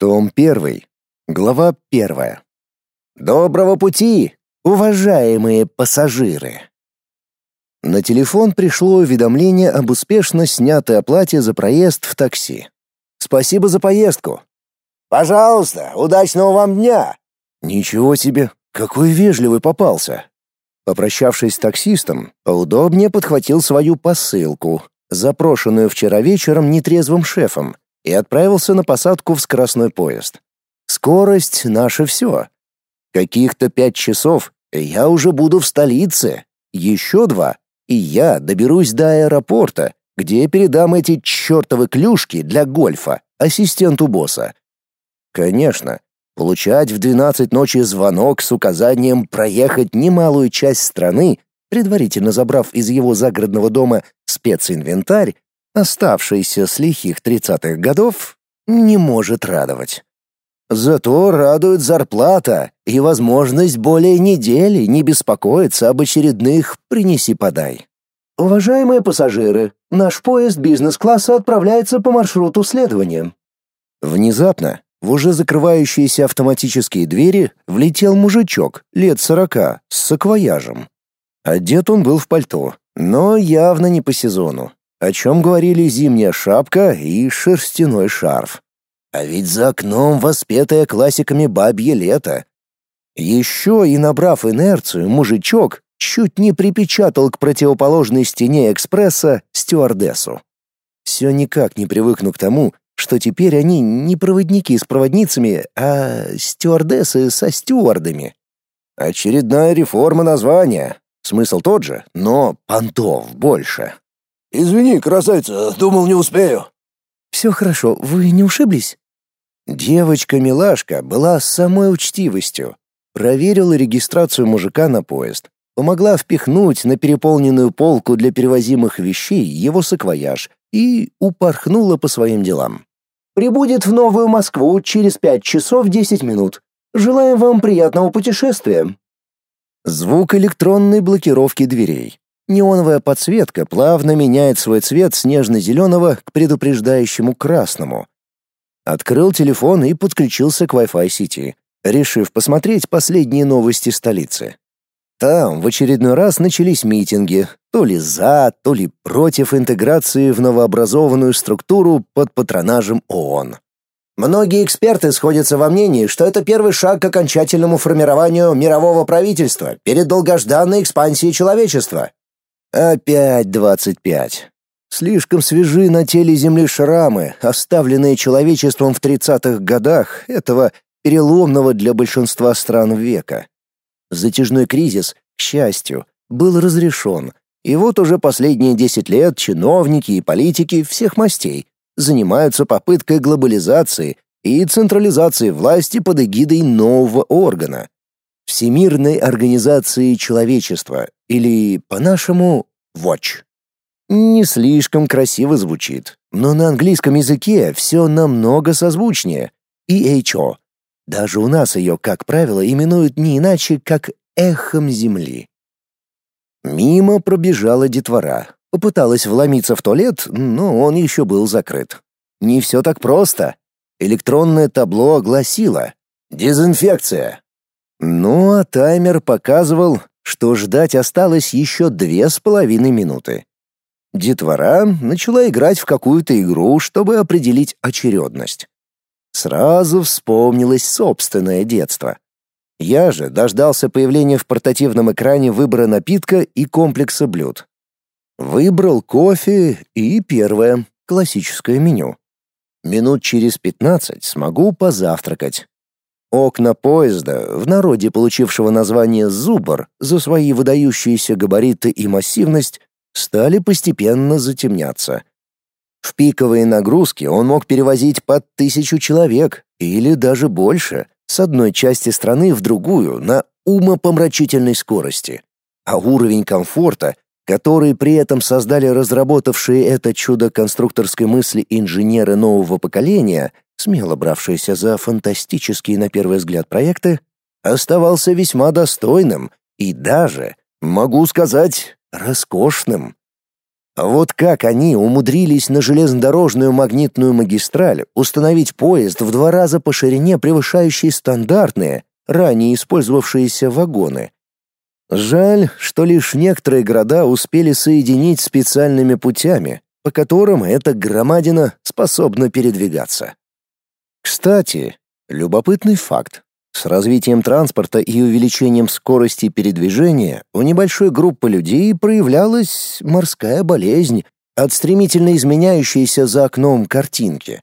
Том 1. Глава 1. Доброго пути, уважаемые пассажиры. На телефон пришло уведомление об успешно снятой оплате за проезд в такси. Спасибо за поездку. Пожалуйста, удачного вам дня. Ничего себе, какой вежливый попался. Попрощавшись с таксистом, поудобнее подхватил свою посылку, запрошенную вчера вечером нетрезвым шефом, и отправился на посадку в скоростной поезд. Скорость — наше все. Каких-то пять часов, я уже буду в столице. Еще два, и я доберусь до аэропорта, где передам эти чертовы клюшки для гольфа ассистенту босса. Конечно, получать в 12 ночи звонок с указанием проехать немалую часть страны, предварительно забрав из его загородного дома специнвентарь, оставшийся с лихих тридцатых годов, не может радовать. Зато радует зарплата и возможность более недели не беспокоиться об очередных «принеси-подай». Уважаемые пассажиры, наш поезд бизнес-класса отправляется по маршруту следования. Внезапно в уже закрывающиеся автоматические двери влетел мужичок лет сорока с саквояжем. Одет он был в пальто, но явно не по сезону о чем говорили зимняя шапка и шерстяной шарф. А ведь за окном воспетая классиками бабье лето. Еще и набрав инерцию, мужичок чуть не припечатал к противоположной стене экспресса стюардессу. Все никак не привыкну к тому, что теперь они не проводники с проводницами, а стюардессы со стюардами. Очередная реформа названия. Смысл тот же, но понтов больше. «Извини, красавица, думал, не успею». «Все хорошо, вы не ушиблись?» Девочка-милашка была самой учтивостью. Проверила регистрацию мужика на поезд. Помогла впихнуть на переполненную полку для перевозимых вещей его саквояж и упорхнула по своим делам. «Прибудет в Новую Москву через пять часов десять минут. Желаем вам приятного путешествия». Звук электронной блокировки дверей. Неоновая подсветка плавно меняет свой цвет с нежно-зеленого к предупреждающему красному. Открыл телефон и подключился к Wi-Fi сети, решив посмотреть последние новости столицы. Там в очередной раз начались митинги, то ли за, то ли против интеграции в новообразованную структуру под патронажем ООН. Многие эксперты сходятся во мнении, что это первый шаг к окончательному формированию мирового правительства перед долгожданной экспансией человечества, Опять двадцать пять. Слишком свежи на теле Земли шрамы, оставленные человечеством в тридцатых годах этого переломного для большинства стран века. Затяжной кризис, к счастью, был разрешен, и вот уже последние десять лет чиновники и политики всех мастей занимаются попыткой глобализации и централизации власти под эгидой нового органа Всемирной организации человечества или, по-нашему, Watch. Не слишком красиво звучит, но на английском языке все намного созвучнее. EHO. Даже у нас ее, как правило, именуют не иначе, как эхом земли. Мимо пробежала детвора. Попыталась вломиться в туалет, но он еще был закрыт. Не все так просто. Электронное табло огласило «Дезинфекция». Ну, а таймер показывал, что ждать осталось еще две с половиной минуты. Детвора начала играть в какую-то игру, чтобы определить очередность. Сразу вспомнилось собственное детство. Я же дождался появления в портативном экране выбора напитка и комплекса блюд. Выбрал кофе и первое, классическое меню. Минут через пятнадцать смогу позавтракать, Окна поезда, в народе получившего название «Зубр» за свои выдающиеся габариты и массивность, стали постепенно затемняться. В пиковые нагрузки он мог перевозить под тысячу человек или даже больше с одной части страны в другую на умопомрачительной скорости. А уровень комфорта, который при этом создали разработавшие это чудо конструкторской мысли инженеры нового поколения, смело бравшийся за фантастические на первый взгляд проекты, оставался весьма достойным и даже, могу сказать, роскошным. А вот как они умудрились на железнодорожную магнитную магистраль установить поезд в два раза по ширине, превышающий стандартные, ранее использовавшиеся вагоны. Жаль, что лишь некоторые города успели соединить специальными путями, по которым эта громадина способна передвигаться. Кстати, любопытный факт. С развитием транспорта и увеличением скорости передвижения у небольшой группы людей проявлялась морская болезнь от стремительно изменяющейся за окном картинки.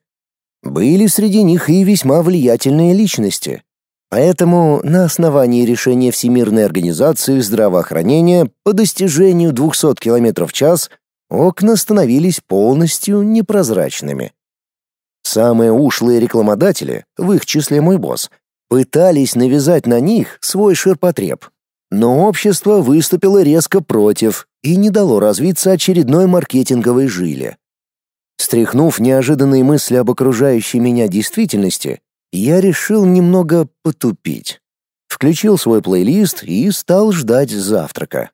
Были среди них и весьма влиятельные личности. Поэтому на основании решения Всемирной организации здравоохранения по достижению 200 км в час окна становились полностью непрозрачными. Самые ушлые рекламодатели, в их числе мой босс, пытались навязать на них свой ширпотреб. Но общество выступило резко против и не дало развиться очередной маркетинговой жиле. Стряхнув неожиданные мысли об окружающей меня действительности, я решил немного потупить. Включил свой плейлист и стал ждать завтрака.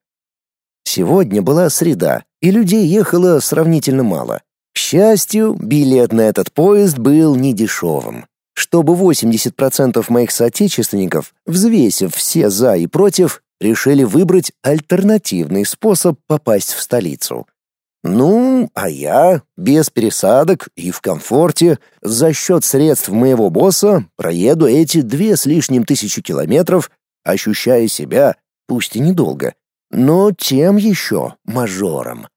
Сегодня была среда, и людей ехало сравнительно мало. К счастью, билет на этот поезд был недешевым. Чтобы 80% моих соотечественников, взвесив все «за» и «против», решили выбрать альтернативный способ попасть в столицу. Ну, а я, без пересадок и в комфорте, за счет средств моего босса, проеду эти две с лишним тысячи километров, ощущая себя, пусть и недолго, но тем еще мажором.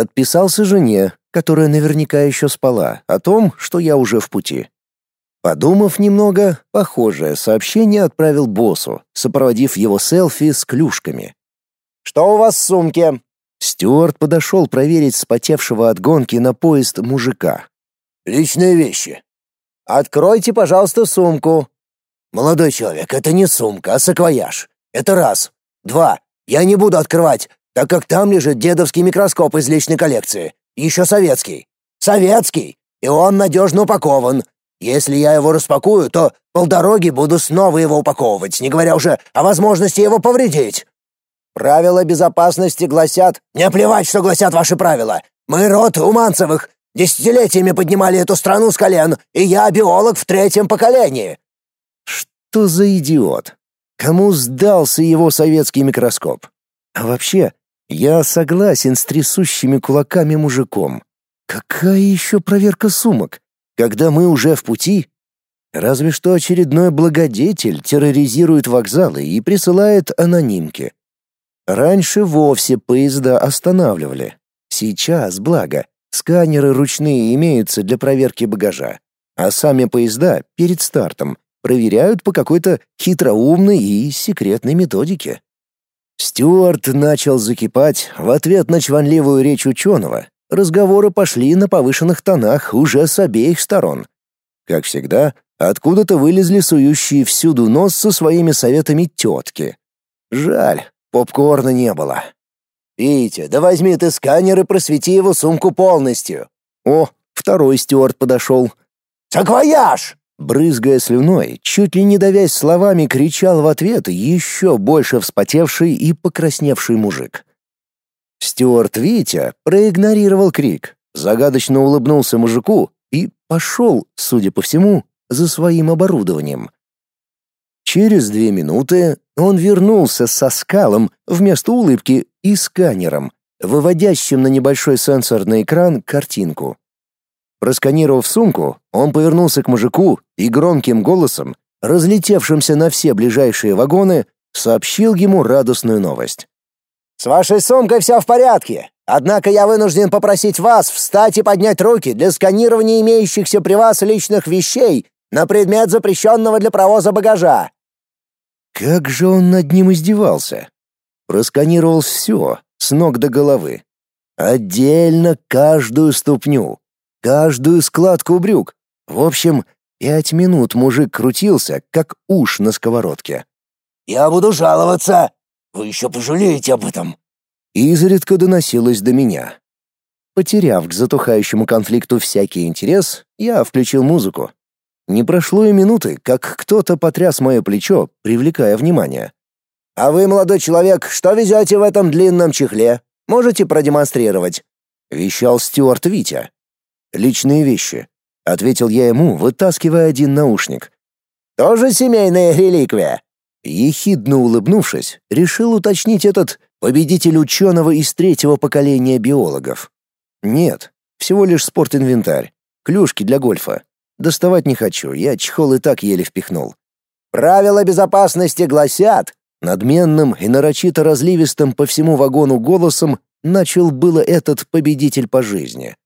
Отписался жене, которая наверняка еще спала, о том, что я уже в пути. Подумав немного, похожее сообщение отправил боссу, сопроводив его селфи с клюшками. «Что у вас в сумке?» Стюарт подошел проверить спотевшего от гонки на поезд мужика. «Личные вещи». «Откройте, пожалуйста, сумку». «Молодой человек, это не сумка, а саквояж. Это раз. Два. Я не буду открывать, так как там лежит дедовский микроскоп из личной коллекции. Еще советский. Советский! И он надежно упакован. Если я его распакую, то полдороги буду снова его упаковывать, не говоря уже о возможности его повредить. Правила безопасности гласят... Не плевать, что гласят ваши правила. Мы род Уманцевых. Десятилетиями поднимали эту страну с колен, и я биолог в третьем поколении. Что за идиот? Кому сдался его советский микроскоп? А вообще, я согласен с трясущими кулаками мужиком. Какая еще проверка сумок, когда мы уже в пути? Разве что очередной благодетель терроризирует вокзалы и присылает анонимки. Раньше вовсе поезда останавливали. Сейчас, благо, сканеры ручные имеются для проверки багажа, а сами поезда перед стартом проверяют по какой-то хитроумной и секретной методике. Стюарт начал закипать в ответ на чванливую речь ученого. Разговоры пошли на повышенных тонах уже с обеих сторон. Как всегда, откуда-то вылезли сующие всюду нос со своими советами тетки. Жаль, попкорна не было. «Витя, да возьми ты сканер и просвети его сумку полностью». О, второй Стюарт подошел. «Саквояж!» Брызгая слюной, чуть ли не давясь словами, кричал в ответ еще больше вспотевший и покрасневший мужик. Стюарт Витя проигнорировал крик, загадочно улыбнулся мужику и пошел, судя по всему, за своим оборудованием. Через две минуты он вернулся со скалом вместо улыбки и сканером, выводящим на небольшой сенсорный экран картинку. Просканировав сумку, он повернулся к мужику и громким голосом, разлетевшимся на все ближайшие вагоны, сообщил ему радостную новость. «С вашей сумкой все в порядке. Однако я вынужден попросить вас встать и поднять руки для сканирования имеющихся при вас личных вещей на предмет запрещенного для провоза багажа». Как же он над ним издевался? Просканировал все, с ног до головы. Отдельно каждую ступню, каждую складку брюк. В общем, пять минут мужик крутился, как уж на сковородке. «Я буду жаловаться. Вы еще пожалеете об этом». Изредка доносилось до меня. Потеряв к затухающему конфликту всякий интерес, я включил музыку. Не прошло и минуты, как кто-то потряс мое плечо, привлекая внимание. «А вы, молодой человек, что везете в этом длинном чехле? Можете продемонстрировать?» — вещал Стюарт Витя. «Личные вещи», — ответил я ему, вытаскивая один наушник. «Тоже семейная реликвия?» Ехидно улыбнувшись, решил уточнить этот победитель ученого из третьего поколения биологов. «Нет, всего лишь спортинвентарь, клюшки для гольфа. Доставать не хочу, я чехол и так еле впихнул». «Правила безопасности гласят...» Надменным и нарочито разливистым по всему вагону голосом начал было этот победитель по жизни.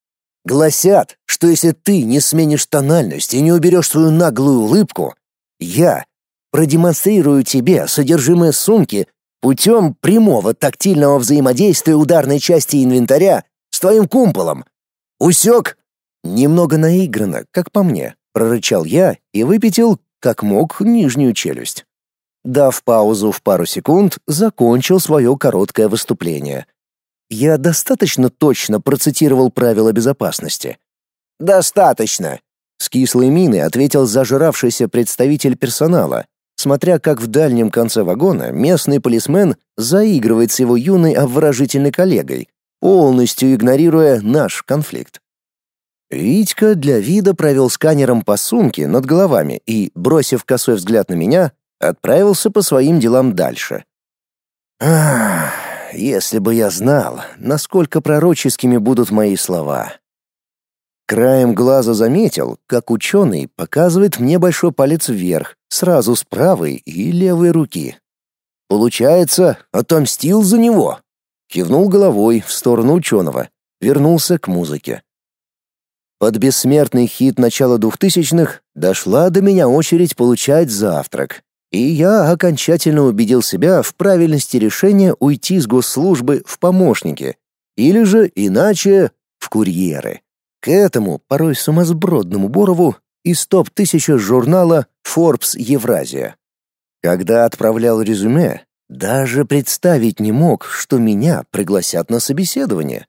Гласят, что если ты не сменишь тональность и не уберешь свою наглую улыбку, я продемонстрирую тебе содержимое сумки путем прямого тактильного взаимодействия ударной части инвентаря с твоим кумполом. Усек? Немного наигранно, как по мне, прорычал я и выпятил, как мог, нижнюю челюсть. Дав паузу в пару секунд, закончил свое короткое выступление. Я достаточно точно процитировал правила безопасности. «Достаточно», — с кислой миной ответил зажравшийся представитель персонала, смотря как в дальнем конце вагона местный полисмен заигрывает с его юной обворожительной коллегой, полностью игнорируя наш конфликт. Витька для вида провел сканером по сумке над головами и, бросив косой взгляд на меня, отправился по своим делам дальше. Ах, если бы я знал, насколько пророческими будут мои слова. Краем глаза заметил, как ученый показывает мне большой палец вверх, сразу с правой и левой руки. Получается, отомстил за него. Кивнул головой в сторону ученого, вернулся к музыке. Под бессмертный хит начала двухтысячных дошла до меня очередь получать завтрак, и я окончательно убедил себя в правильности решения уйти с госслужбы в помощники, или же, иначе, в курьеры. К этому, порой сумасбродному Борову, из топ-1000 журнала Forbes Евразия. Когда отправлял резюме, даже представить не мог, что меня пригласят на собеседование.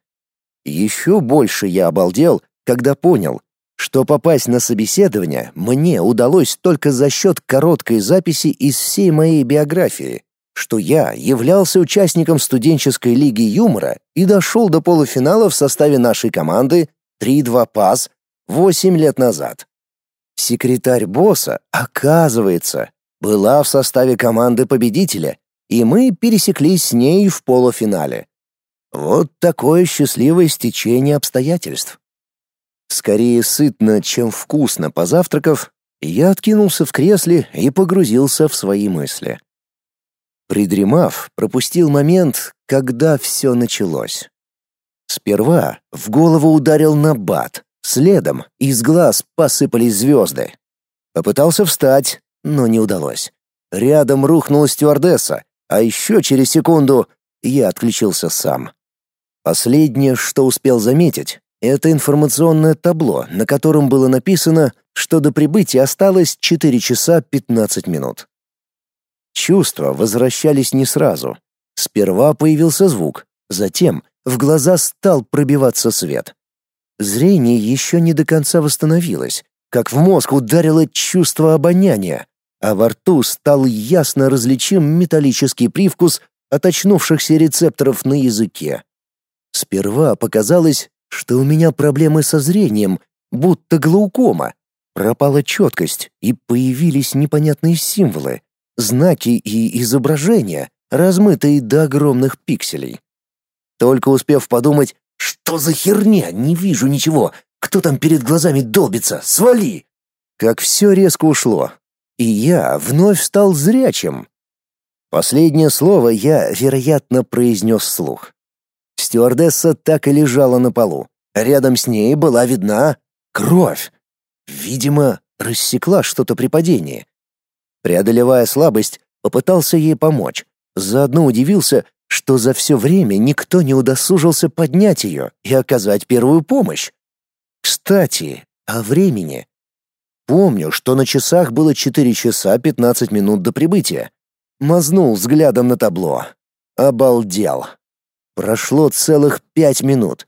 Еще больше я обалдел, когда понял, что попасть на собеседование мне удалось только за счет короткой записи из всей моей биографии, что я являлся участником студенческой лиги юмора и дошел до полуфинала в составе нашей команды 3-2 пас 8 лет назад. Секретарь босса, оказывается, была в составе команды победителя, и мы пересеклись с ней в полуфинале. Вот такое счастливое стечение обстоятельств. Скорее сытно, чем вкусно позавтракав, я откинулся в кресле и погрузился в свои мысли. Придремав, пропустил момент, когда все началось. Сперва в голову ударил набат, следом из глаз посыпались звезды. Попытался встать, но не удалось. Рядом рухнула стюардесса, а еще через секунду я отключился сам. Последнее, что успел заметить, это информационное табло, на котором было написано, что до прибытия осталось 4 часа 15 минут. Чувства возвращались не сразу. Сперва появился звук, затем в глаза стал пробиваться свет. Зрение еще не до конца восстановилось, как в мозг ударило чувство обоняния, а во рту стал ясно различим металлический привкус от очнувшихся рецепторов на языке. Сперва показалось, что у меня проблемы со зрением, будто глаукома. Пропала четкость, и появились непонятные символы, знаки и изображения, размытые до огромных пикселей. Только успев подумать, что за херня, не вижу ничего, кто там перед глазами долбится, свали! Как все резко ушло, и я вновь стал зрячим. Последнее слово я, вероятно, произнес вслух. Стюардесса так и лежала на полу. Рядом с ней была видна кровь. Видимо, рассекла что-то при падении. Преодолевая слабость, попытался ей помочь. Заодно удивился, что за все время никто не удосужился поднять ее и оказать первую помощь. Кстати, о времени. Помню, что на часах было 4 часа 15 минут до прибытия. Мазнул взглядом на табло. Обалдел. Прошло целых пять минут.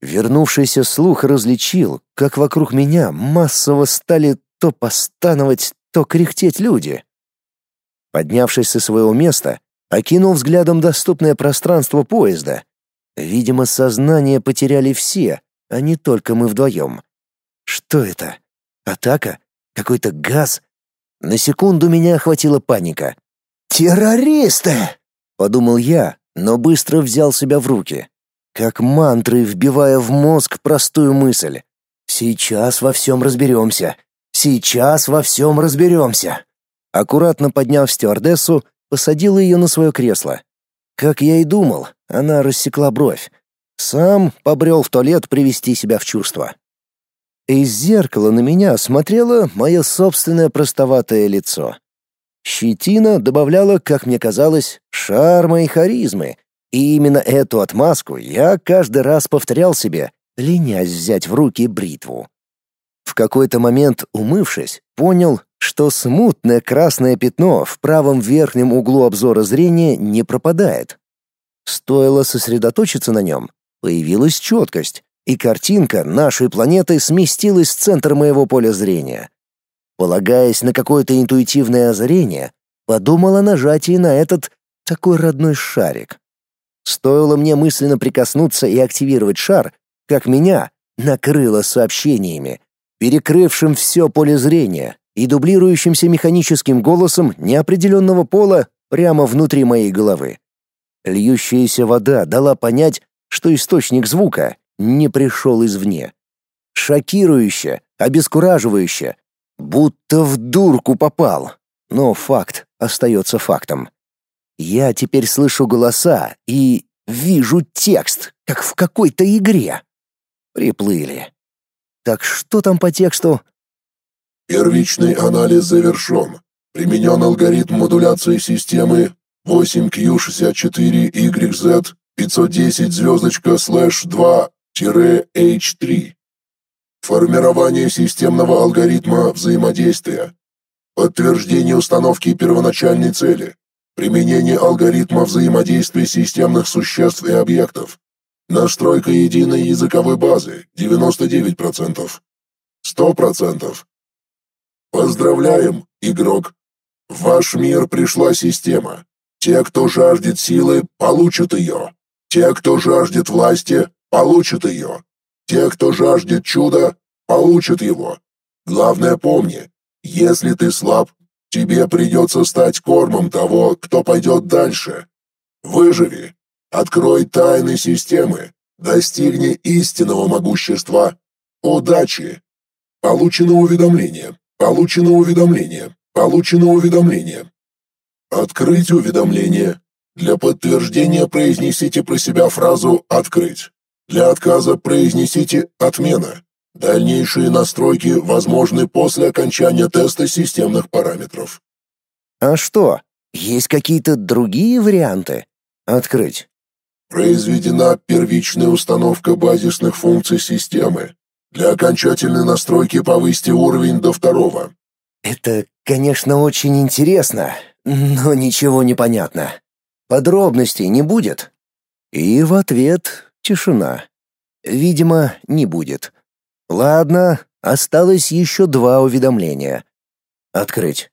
Вернувшийся слух различил, как вокруг меня массово стали то постановать, то кряхтеть люди. Поднявшись со своего места, окинул взглядом доступное пространство поезда. Видимо, сознание потеряли все, а не только мы вдвоем. Что это? Атака? Какой-то газ? На секунду меня охватила паника. «Террористы!» — подумал я, но быстро взял себя в руки. Как мантры, вбивая в мозг простую мысль. «Сейчас во всем разберемся. Сейчас во всем разберемся». Аккуратно подняв стюардессу, посадил ее на свое кресло. Как я и думал, она рассекла бровь. Сам побрел в туалет привести себя в чувство. Из зеркала на меня смотрело мое собственное простоватое лицо. Щетина добавляла, как мне казалось, шарма и харизмы, и именно эту отмазку я каждый раз повторял себе, ленясь взять в руки бритву. В какой-то момент, умывшись, понял, что смутное красное пятно в правом верхнем углу обзора зрения не пропадает. Стоило сосредоточиться на нем, появилась четкость, и картинка нашей планеты сместилась в центр моего поля зрения. Полагаясь на какое-то интуитивное озарение, подумал о нажатии на этот такой родной шарик. Стоило мне мысленно прикоснуться и активировать шар, как меня накрыло сообщениями, перекрывшим все поле зрения и дублирующимся механическим голосом неопределенного пола прямо внутри моей головы. Льющаяся вода дала понять, что источник звука не пришел извне. Шокирующе, обескураживающе, будто в дурку попал. Но факт остается фактом. Я теперь слышу голоса и вижу текст, как в какой-то игре. Приплыли. Так что там по тексту? Первичный анализ завершен. Применен алгоритм модуляции системы 8Q64YZ 510 звездочка слэш 2-H3. Формирование системного алгоритма взаимодействия. Подтверждение установки первоначальной цели. Применение алгоритма взаимодействия системных существ и объектов. Настройка единой языковой базы 99%. 100%. Поздравляем, игрок. В ваш мир пришла система. Те, кто жаждет силы, получат ее. Те, кто жаждет власти, получат ее. Те, кто жаждет чуда, получат его. Главное помни, если ты слаб, тебе придется стать кормом того, кто пойдет дальше. Выживи, открой тайны системы, достигни истинного могущества. Удачи! Получено уведомление, получено уведомление, получено уведомление. Открыть уведомление. Для подтверждения произнесите про себя фразу «открыть». Для отказа произнесите «отмена». Дальнейшие настройки возможны после окончания теста системных параметров. А что? Есть какие-то другие варианты? Открыть. Произведена первичная установка базисных функций системы. Для окончательной настройки повысьте уровень до второго. Это, конечно, очень интересно, но ничего не понятно. Подробностей не будет? И в ответ тишина. Видимо, не будет. Ладно, осталось еще два уведомления. Открыть.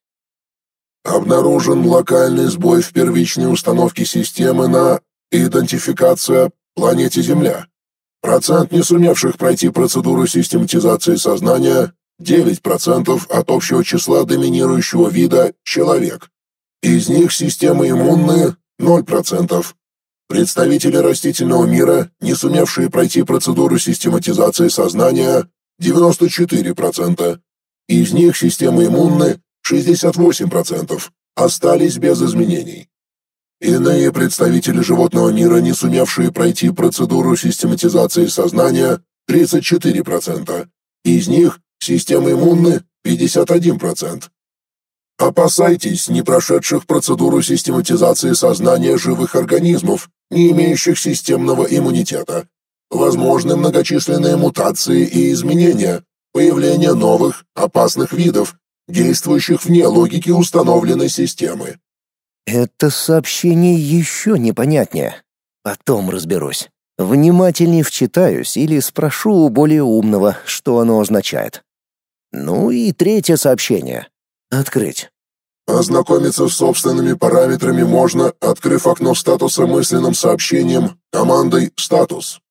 Обнаружен локальный сбой в первичной установке системы на идентификация планете Земля. Процент не сумевших пройти процедуру систематизации сознания 9% от общего числа доминирующего вида человек. Из них системы иммунные 0%. Представители растительного мира, не сумевшие пройти процедуру систематизации сознания, 94%. Из них системы иммунны 68%, остались без изменений. Иные представители животного мира, не сумевшие пройти процедуру систематизации сознания, 34%. Из них системы иммунны 51%. Опасайтесь не прошедших процедуру систематизации сознания живых организмов, не имеющих системного иммунитета. Возможны многочисленные мутации и изменения, появление новых, опасных видов, действующих вне логики установленной системы. Это сообщение еще непонятнее. Потом разберусь. Внимательнее вчитаюсь или спрошу у более умного, что оно означает. Ну и третье сообщение. Открыть. Ознакомиться с собственными параметрами можно, открыв окно статуса мысленным сообщением командой «Статус».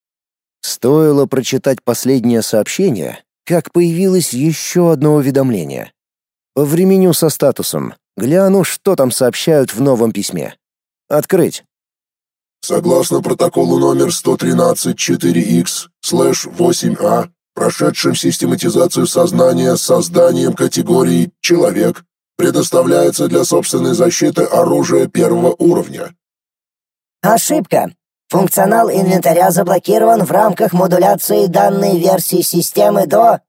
Стоило прочитать последнее сообщение, как появилось еще одно уведомление. По времени со статусом. Гляну, что там сообщают в новом письме. Открыть. Согласно протоколу номер 113-4X/8А, прошедшим систематизацию сознания с созданием категории «Человек», предоставляется для собственной защиты оружие первого уровня. Ошибка. Функционал инвентаря заблокирован в рамках модуляции данной версии системы до...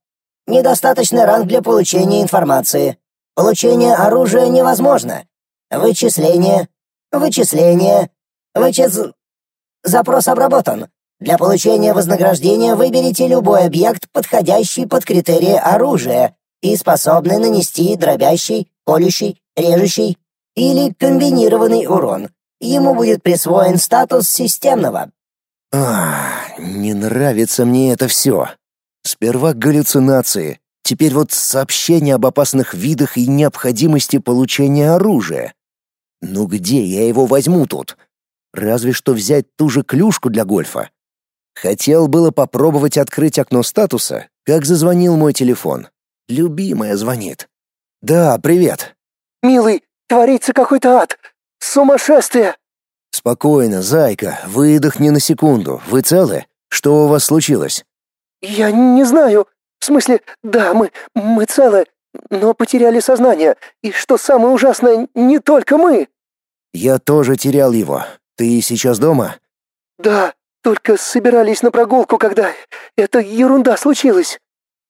Недостаточный ранг для получения информации. Получение оружия невозможно. Вычисление. Вычисление. Вычис... Запрос обработан. Для получения вознаграждения выберите любой объект, подходящий под критерии оружия и способный нанести дробящий, колющий, режущий или комбинированный урон. Ему будет присвоен статус системного. Ах, не нравится мне это все. Сперва галлюцинации, теперь вот сообщение об опасных видах и необходимости получения оружия. Ну где я его возьму тут? Разве что взять ту же клюшку для гольфа. Хотел было попробовать открыть окно статуса, как зазвонил мой телефон. Любимая звонит. «Да, привет». «Милый, творится какой-то ад. Сумасшествие!» «Спокойно, зайка, выдохни на секунду. Вы целы? Что у вас случилось?» «Я не знаю. В смысле, да, мы, мы целы, но потеряли сознание. И что самое ужасное, не только мы». «Я тоже терял его. Ты сейчас дома?» «Да, только собирались на прогулку, когда эта ерунда случилась».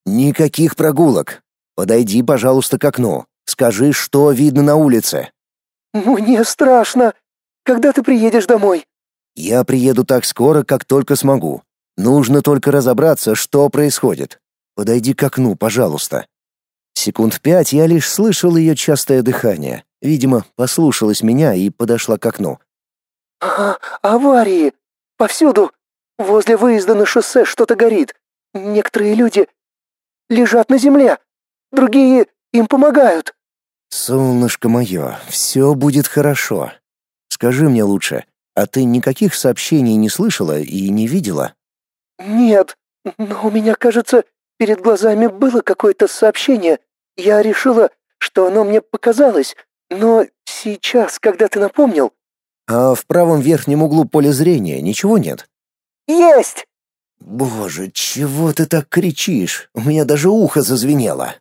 «Никаких прогулок. Подойди, пожалуйста, к окну. Скажи, что видно на улице». «Мне страшно. Когда ты приедешь домой?» «Я приеду так скоро, как только смогу. Нужно только разобраться, что происходит. Подойди к окну, пожалуйста». Секунд пять я лишь слышал ее частое дыхание. Видимо, послушалась меня и подошла к окну. «Ага, аварии. Повсюду. Возле выезда на шоссе что-то горит. Некоторые люди лежат на земле. Другие им помогают». «Солнышко мое, все будет хорошо. Скажи мне лучше, а ты никаких сообщений не слышала и не видела?» «Нет, но у меня, кажется, перед глазами было какое-то сообщение. Я решила, что оно мне показалось, но сейчас, когда ты напомнил...» «А в правом верхнем углу поля зрения ничего нет?» «Есть!» «Боже, чего ты так кричишь? У меня даже ухо зазвенело».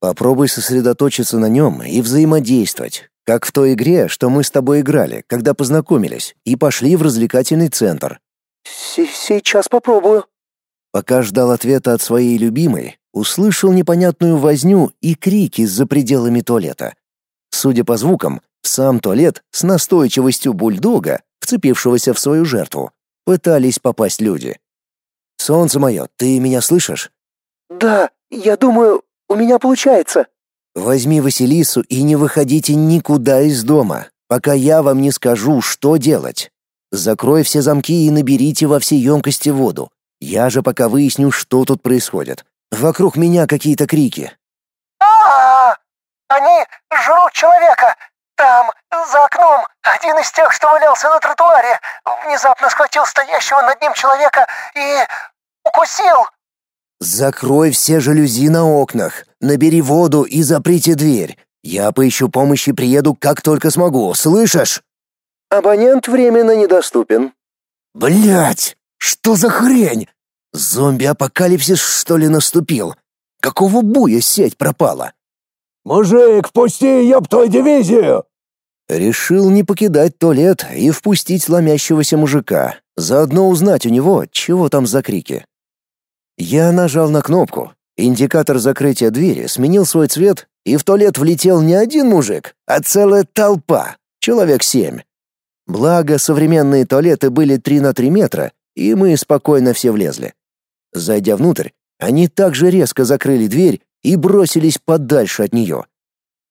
Попробуй сосредоточиться на нем и взаимодействовать, как в той игре, что мы с тобой играли, когда познакомились и пошли в развлекательный центр. «Сейчас попробую». Пока ждал ответа от своей любимой, услышал непонятную возню и крики за пределами туалета. Судя по звукам, сам туалет с настойчивостью бульдога, вцепившегося в свою жертву, пытались попасть люди. «Солнце мое, ты меня слышишь?» «Да, я думаю, у меня получается». «Возьми Василису и не выходите никуда из дома, пока я вам не скажу, что делать. Закрой все замки и наберите во все емкости воду. Я же пока выясню, что тут происходит. Вокруг меня какие-то крики». А, -а, а Они жрут человека! Там, за окном, один из тех, что валялся на тротуаре, внезапно схватил стоящего над ним человека и... укусил!» «Закрой все жалюзи на окнах, набери воду и заприте дверь. Я поищу помощи и приеду, как только смогу, слышишь?» «Абонент временно недоступен». Блять, что за хрень? Зомби-апокалипсис, что ли, наступил? Какого буя сеть пропала?» «Мужик, впусти, ёб твою дивизию!» Решил не покидать туалет и впустить ломящегося мужика, заодно узнать у него, чего там за крики. Я нажал на кнопку. Индикатор закрытия двери сменил свой цвет, и в туалет влетел не один мужик, а целая толпа, человек семь. Благо, современные туалеты были 3 на 3 метра, и мы спокойно все влезли. Зайдя внутрь, они также резко закрыли дверь и бросились подальше от нее.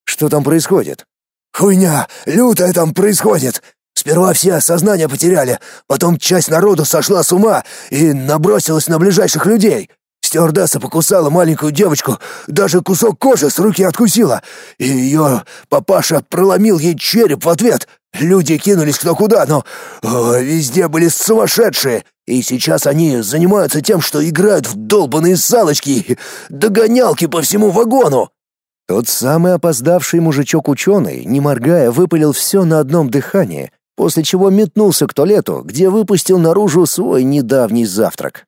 Что там происходит? Хуйня, лютая там происходит. Сперва все сознание потеряли, потом часть народу сошла с ума и набросилась на ближайших людей. Стюардесса покусала маленькую девочку, даже кусок кожи с руки откусила, и ее папаша проломил ей череп в ответ. Люди кинулись кто куда, но о, везде были сумасшедшие, и сейчас они занимаются тем, что играют в долбаные салочки, догонялки по всему вагону. Тот самый опоздавший мужичок-ученый, не моргая, выпалил все на одном дыхании, после чего метнулся к туалету, где выпустил наружу свой недавний завтрак.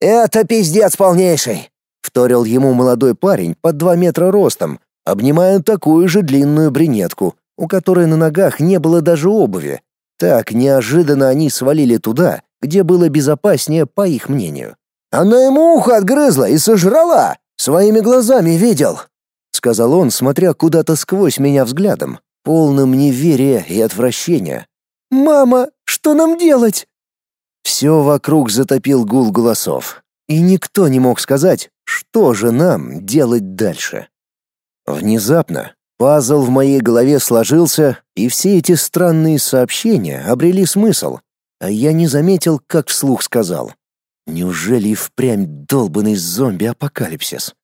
«Это пиздец полнейший!» — вторил ему молодой парень под два метра ростом, обнимая такую же длинную брюнетку, у которой на ногах не было даже обуви. Так неожиданно они свалили туда, где было безопаснее, по их мнению. «Она ему ухо отгрызла и сожрала! Своими глазами видел!» — сказал он, смотря куда-то сквозь меня взглядом, полным неверия и отвращения. «Мама, что нам делать?» Все вокруг затопил гул голосов, и никто не мог сказать, что же нам делать дальше. Внезапно пазл в моей голове сложился, и все эти странные сообщения обрели смысл, а я не заметил, как вслух сказал. Неужели впрямь долбанный зомби-апокалипсис?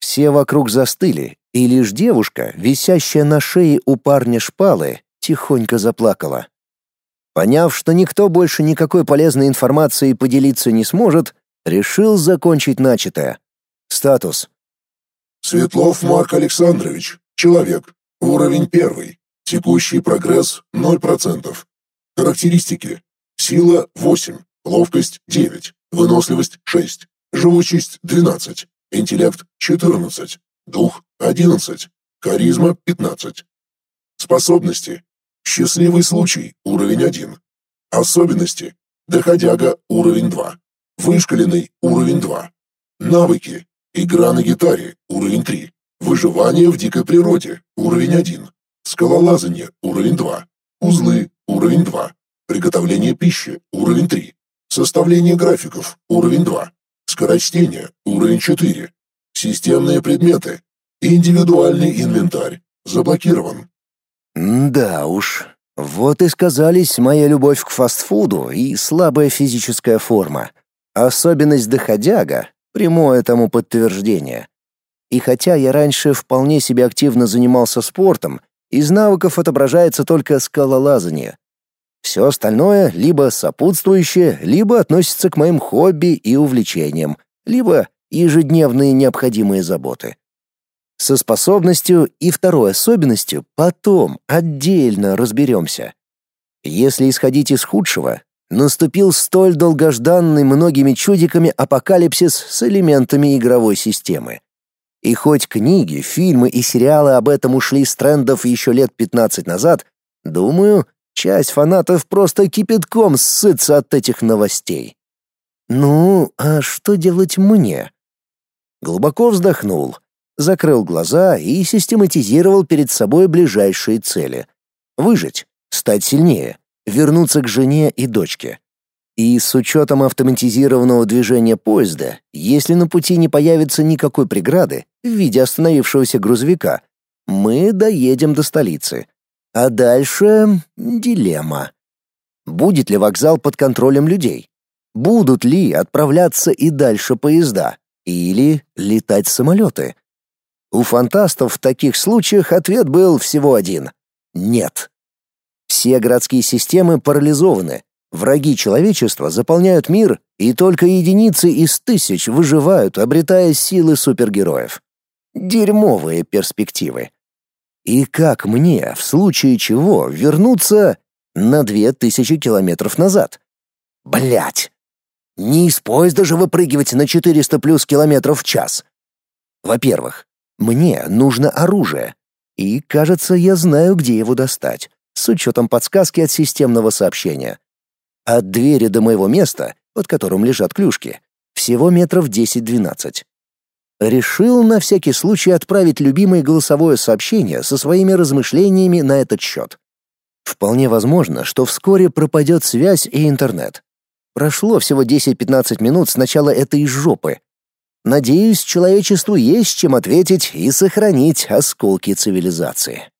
Все вокруг застыли, и лишь девушка, висящая на шее у парня шпалы, тихонько заплакала. Поняв, что никто больше никакой полезной информацией поделиться не сможет, решил закончить начатое. Статус. Светлов Марк Александрович, человек, уровень первый, текущий прогресс 0%. Характеристики. Сила 8, ловкость 9, выносливость 6, живучесть 12, интеллект 14, дух 11, харизма 15. Способности. Счастливый случай, уровень 1. Особенности. Доходяга, уровень 2. Вышкаленный, уровень 2. Навыки. Игра на гитаре, уровень 3. Выживание в дикой природе, уровень 1. Скалолазание, уровень 2. Узлы, уровень 2. Приготовление пищи, уровень 3. Составление графиков, уровень 2. Скорочтение, уровень 4. Системные предметы. Индивидуальный инвентарь. Заблокирован. Да уж, вот и сказались моя любовь к фастфуду и слабая физическая форма. Особенность доходяга — прямое тому подтверждение. И хотя я раньше вполне себе активно занимался спортом, из навыков отображается только скалолазание. Все остальное либо сопутствующее, либо относится к моим хобби и увлечениям, либо ежедневные необходимые заботы. Со способностью и второй особенностью потом отдельно разберемся. Если исходить из худшего, наступил столь долгожданный многими чудиками апокалипсис с элементами игровой системы. И хоть книги, фильмы и сериалы об этом ушли с трендов еще лет 15 назад, думаю, часть фанатов просто кипятком ссытся от этих новостей. Ну, а что делать мне? Глубоко вздохнул — закрыл глаза и систематизировал перед собой ближайшие цели. Выжить, стать сильнее, вернуться к жене и дочке. И с учетом автоматизированного движения поезда, если на пути не появится никакой преграды в виде остановившегося грузовика, мы доедем до столицы. А дальше дилемма. Будет ли вокзал под контролем людей? Будут ли отправляться и дальше поезда? Или летать самолеты? У фантастов в таких случаях ответ был всего один — нет. Все городские системы парализованы, враги человечества заполняют мир, и только единицы из тысяч выживают, обретая силы супергероев. Дерьмовые перспективы. И как мне, в случае чего, вернуться на две тысячи километров назад? Блять! Не из поезда же выпрыгивать на 400 плюс километров в час. Во-первых, мне нужно оружие. И, кажется, я знаю, где его достать, с учетом подсказки от системного сообщения. От двери до моего места, под которым лежат клюшки, всего метров 10-12. Решил на всякий случай отправить любимое голосовое сообщение со своими размышлениями на этот счет. Вполне возможно, что вскоре пропадет связь и интернет. Прошло всего 10-15 минут с начала этой жопы, Надеюсь, человечеству есть чем ответить и сохранить осколки цивилизации.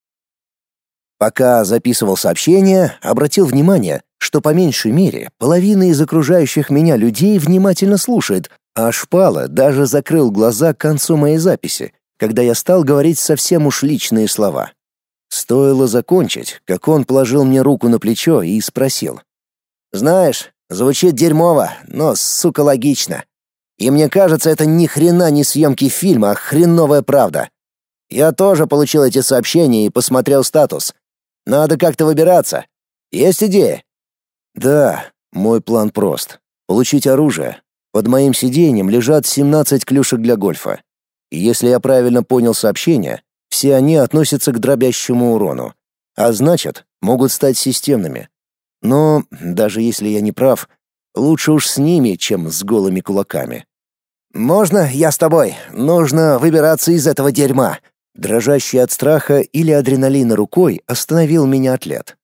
Пока записывал сообщение, обратил внимание, что по меньшей мере половина из окружающих меня людей внимательно слушает, А Шпала даже закрыл глаза к концу моей записи, когда я стал говорить совсем уж личные слова. Стоило закончить, как он положил мне руку на плечо и спросил. «Знаешь, звучит дерьмово, но, сука, логично. И мне кажется, это ни хрена не съемки фильма, а хреновая правда. Я тоже получил эти сообщения и посмотрел статус. Надо как-то выбираться. Есть идея?» «Да, мой план прост. Получить оружие. Под моим сиденьем лежат 17 клюшек для гольфа. И если я правильно понял сообщение, все они относятся к дробящему урону, а значит, могут стать системными. Но даже если я не прав, лучше уж с ними, чем с голыми кулаками. «Можно я с тобой? Нужно выбираться из этого дерьма!» Дрожащий от страха или адреналина рукой остановил меня атлет.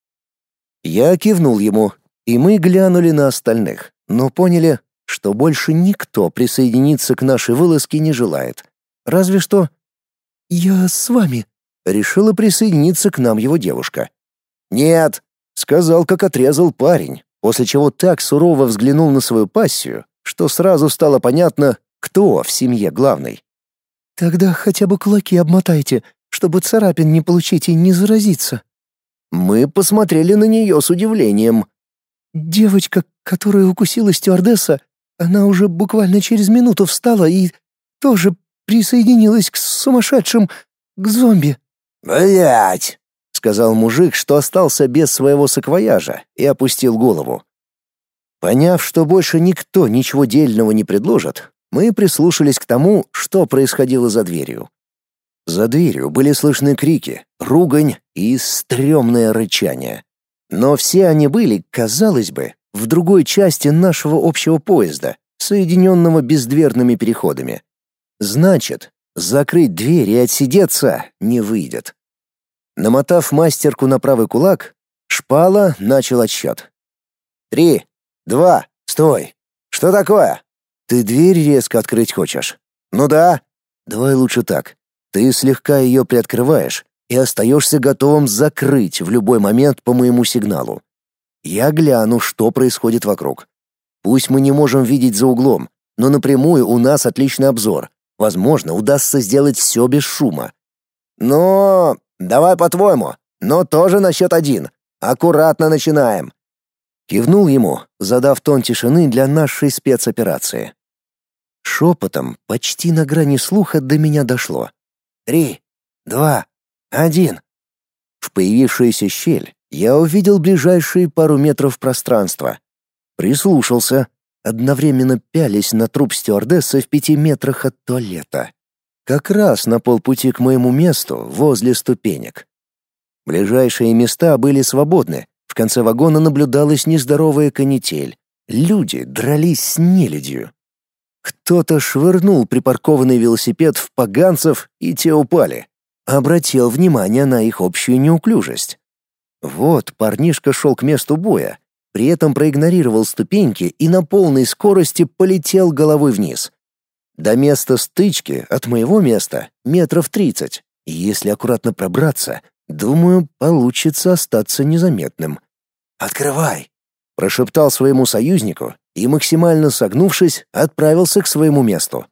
Я кивнул ему, и мы глянули на остальных, но поняли, что больше никто присоединиться к нашей вылазке не желает. Разве что «Я с вами», — решила присоединиться к нам его девушка. «Нет», — сказал, как отрезал парень, после чего так сурово взглянул на свою пассию, что сразу стало понятно, кто в семье главный. «Тогда хотя бы кулаки обмотайте, чтобы царапин не получить и не заразиться». Мы посмотрели на нее с удивлением. «Девочка, которая укусила стюардесса, она уже буквально через минуту встала и тоже присоединилась к сумасшедшим, к зомби». «Блядь!» — сказал мужик, что остался без своего саквояжа, и опустил голову. Поняв, что больше никто ничего дельного не предложит, мы прислушались к тому, что происходило за дверью. За дверью были слышны крики, ругань и стрёмное рычание. Но все они были, казалось бы, в другой части нашего общего поезда, соединенного бездверными переходами. Значит, закрыть дверь и отсидеться не выйдет. Намотав мастерку на правый кулак, Шпала начал отсчет. «Три, два, стой! Что такое? Ты дверь резко открыть хочешь? Ну да. Давай лучше так. Ты слегка ее приоткрываешь и остаешься готовым закрыть в любой момент по моему сигналу. Я гляну, что происходит вокруг. Пусть мы не можем видеть за углом, но напрямую у нас отличный обзор, Возможно, удастся сделать все без шума. Но давай по-твоему, но тоже на счет один. Аккуратно начинаем. Кивнул ему, задав тон тишины для нашей спецоперации. Шепотом, почти на грани слуха до меня дошло. Три, два, один. В появившуюся щель я увидел ближайшие пару метров пространства. Прислушался, одновременно пялись на труп стюардессы в пяти метрах от туалета. Как раз на полпути к моему месту, возле ступенек. Ближайшие места были свободны. В конце вагона наблюдалась нездоровая канитель. Люди дрались с нелюдью. Кто-то швырнул припаркованный велосипед в поганцев, и те упали. Обратил внимание на их общую неуклюжесть. Вот парнишка шел к месту боя, при этом проигнорировал ступеньки и на полной скорости полетел головой вниз. До места стычки от моего места метров тридцать. И если аккуратно пробраться, думаю, получится остаться незаметным. «Открывай!» — прошептал своему союзнику и, максимально согнувшись, отправился к своему месту.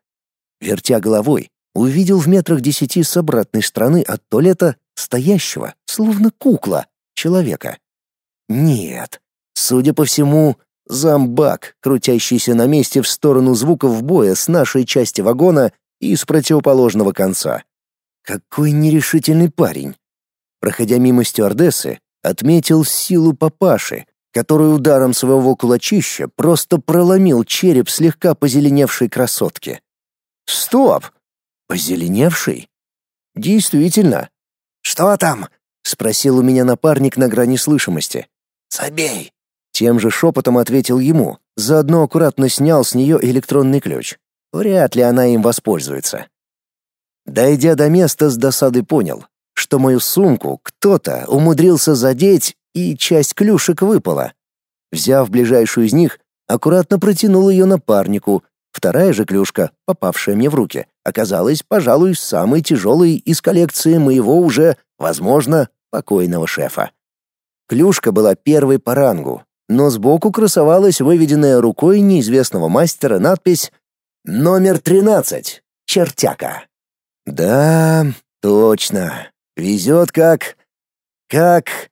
Вертя головой, увидел в метрах десяти с обратной стороны от туалета стоящего, словно кукла, человека. Нет, Судя по всему, зомбак, крутящийся на месте в сторону звуков боя с нашей части вагона и с противоположного конца. Какой нерешительный парень. Проходя мимо стюардессы, отметил силу папаши, который ударом своего кулачища просто проломил череп слегка позеленевшей красотки. Стоп! Позеленевший? Действительно. Что там? Спросил у меня напарник на грани слышимости. Забей, тем же шепотом ответил ему, заодно аккуратно снял с нее электронный ключ. Вряд ли она им воспользуется. Дойдя до места, с досадой понял, что мою сумку кто-то умудрился задеть, и часть клюшек выпала. Взяв ближайшую из них, аккуратно протянул ее напарнику. Вторая же клюшка, попавшая мне в руки, оказалась, пожалуй, самой тяжелой из коллекции моего уже, возможно, покойного шефа. Клюшка была первой по рангу, но сбоку красовалась выведенная рукой неизвестного мастера надпись Номер тринадцать. Чертяка. Да, точно. Везет как... Как...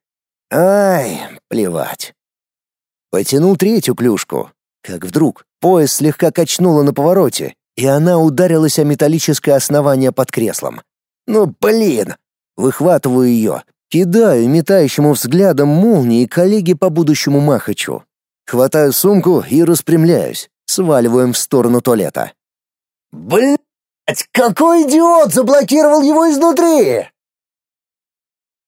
Ай, плевать. Потянул третью клюшку. Как вдруг пояс слегка качнуло на повороте, и она ударилась о металлическое основание под креслом. Ну, блин! Выхватываю ее, кидаю метающему взглядом молнии коллеге по будущему Махачу. Хватаю сумку и распрямляюсь, сваливаем в сторону туалета. Блять, какой идиот заблокировал его изнутри!